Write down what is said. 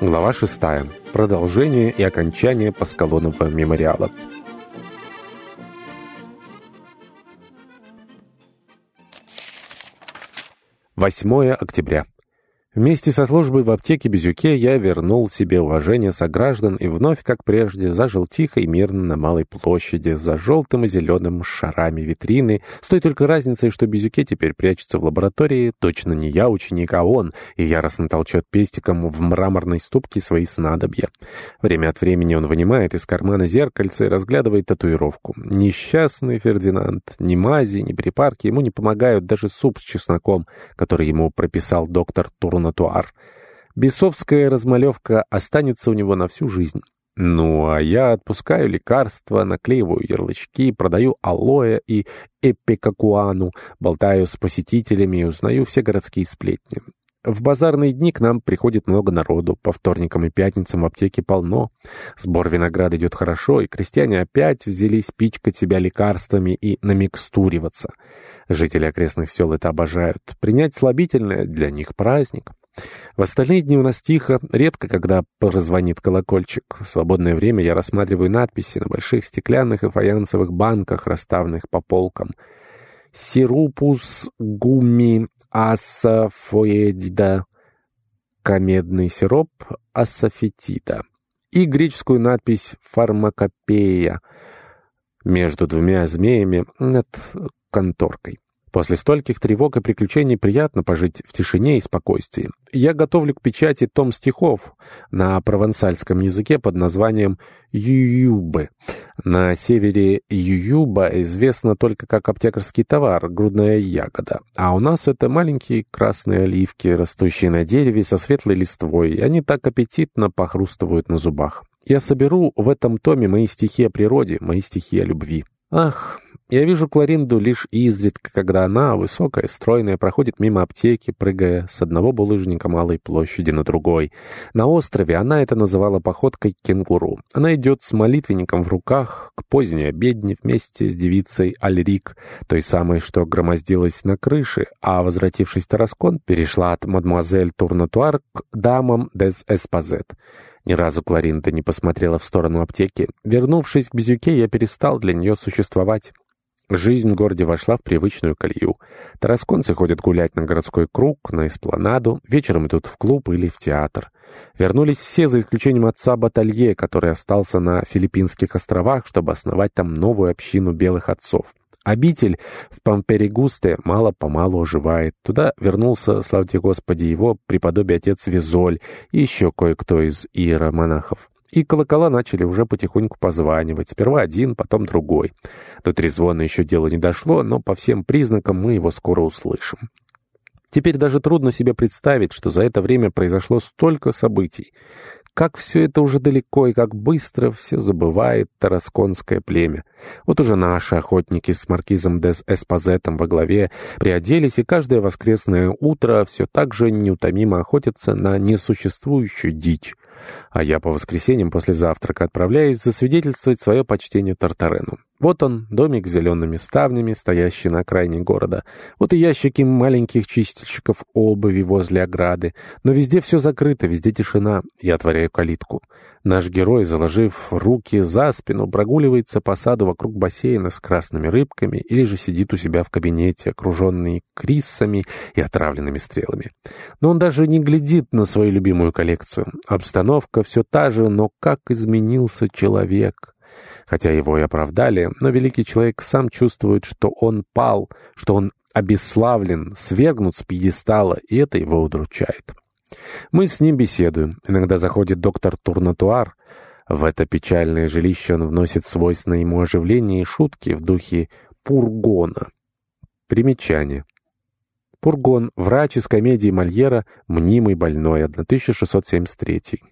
Глава 6. Продолжение и окончание Паскалонова мемориала. 8 октября. Вместе со службой в аптеке Безюке я вернул себе уважение сограждан и вновь, как прежде, зажил тихо и мирно на Малой площади, за желтым и зеленым шарами витрины, с той только разницей, что Безюке теперь прячется в лаборатории, точно не я ученик, а он, и яростно толчет пестиком в мраморной ступке свои снадобья. Время от времени он вынимает из кармана зеркальце и разглядывает татуировку. Несчастный Фердинанд, ни мази, ни припарки ему не помогают, даже суп с чесноком, который ему прописал доктор Турн Натуар. Бесовская размалевка останется у него на всю жизнь. Ну, а я отпускаю лекарства, наклеиваю ярлычки, продаю алоэ и эпикакуану, болтаю с посетителями и узнаю все городские сплетни. В базарные дни к нам приходит много народу. По вторникам и пятницам в аптеке полно. Сбор винограда идет хорошо, и крестьяне опять взялись пичкать себя лекарствами и намикстуриваться. Жители окрестных сел это обожают. Принять слабительное для них праздник. В остальные дни у нас тихо, редко когда прозвонит колокольчик. В свободное время я рассматриваю надписи на больших стеклянных и фаянсовых банках, расставленных по полкам. «Сирупус гуми асафоедида» — комедный сироп асафетида. И греческую надпись «фармакопея» между двумя змеями над конторкой. После стольких тревог и приключений приятно пожить в тишине и спокойствии. Я готовлю к печати том стихов на провансальском языке под названием «Ююбы». На севере Ююба известно только как аптекарский товар, грудная ягода. А у нас это маленькие красные оливки, растущие на дереве со светлой листвой, они так аппетитно похрустывают на зубах. Я соберу в этом томе мои стихи о природе, мои стихи о любви. Ах, я вижу Кларинду лишь изредка, когда она, высокая, стройная, проходит мимо аптеки, прыгая с одного булыжника малой площади на другой. На острове она это называла походкой кенгуру. Она идет с молитвенником в руках к поздней обедне вместе с девицей Альрик, той самой, что громоздилась на крыше, а, возвратившись в Тараскон, перешла от мадемуазель Турнатуар к дамам дес Эспазет. Ни разу Кларинда не посмотрела в сторону аптеки. Вернувшись к Безюке, я перестал для нее существовать. Жизнь в городе вошла в привычную колею. Тарасконцы ходят гулять на городской круг, на эспланаду, вечером идут в клуб или в театр. Вернулись все, за исключением отца Баталье, который остался на Филиппинских островах, чтобы основать там новую общину белых отцов. Обитель в Памперегусте мало-помалу оживает. Туда вернулся, славьте Господи, его преподобие отец Визоль и еще кое-кто из иеромонахов. И колокола начали уже потихоньку позванивать. Сперва один, потом другой. До трезвона еще дело не дошло, но по всем признакам мы его скоро услышим. Теперь даже трудно себе представить, что за это время произошло столько событий. Как все это уже далеко и как быстро все забывает тарасконское племя. Вот уже наши охотники с маркизом Дес Эспазетом во главе приоделись, и каждое воскресное утро все так же неутомимо охотятся на несуществующую дичь а я по воскресеньям после завтрака отправляюсь засвидетельствовать свое почтение Тартарену. Вот он, домик с зелеными ставнями, стоящий на окраине города. Вот и ящики маленьких чистильщиков обуви возле ограды. Но везде все закрыто, везде тишина. Я отворяю калитку. Наш герой, заложив руки за спину, прогуливается по саду вокруг бассейна с красными рыбками или же сидит у себя в кабинете, окруженный криссами и отравленными стрелами. Но он даже не глядит на свою любимую коллекцию. Обстановка все та же, но как изменился человек. Хотя его и оправдали, но великий человек сам чувствует, что он пал, что он обесславлен, свергнут с пьедестала, и это его удручает. Мы с ним беседуем. Иногда заходит доктор Турнатуар. В это печальное жилище он вносит свойственное ему оживление и шутки в духе Пургона. Примечание. Пургон, врач из комедии Мольера «Мнимый больной», 1673.